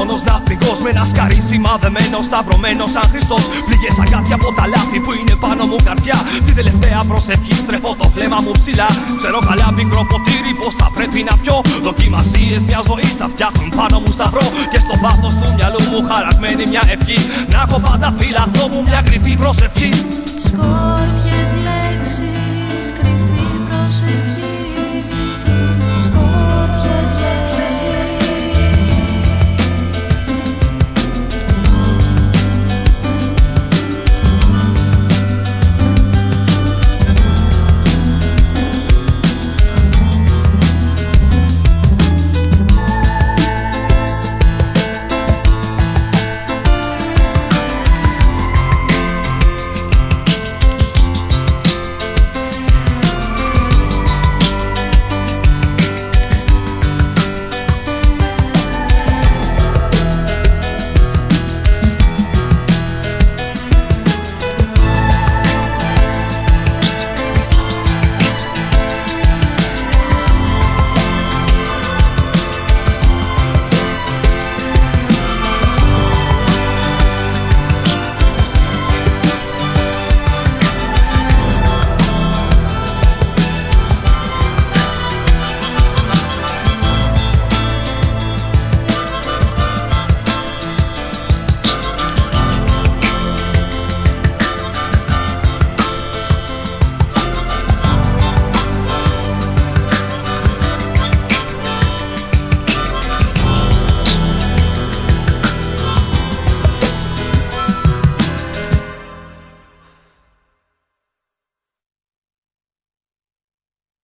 μόνος ναυπηγό. Με ένα σκαρί σημαδεμένο, σταυρωμένο σαν Χριστός. Πληγές σαν από τα λάθη που είναι πάνω μου καρδιά. Στην τελευταία προσευχή στρεφώ το βλέμμα μου ψηλά. Ξέρω καλά μικρό ποτήρι πώς θα πρέπει να πιω. Δοκιμασίες μια ζωή θα φτιάχνουν πάνω μου σταυρό. Και στο βάθος του μυαλού μου χαραγμένη μια ευχή. Να έχω πάντα φυλαχτό μου μια κρυφή προσευχή. Σκόρπιες λέξεις, κρυφή προσευχή.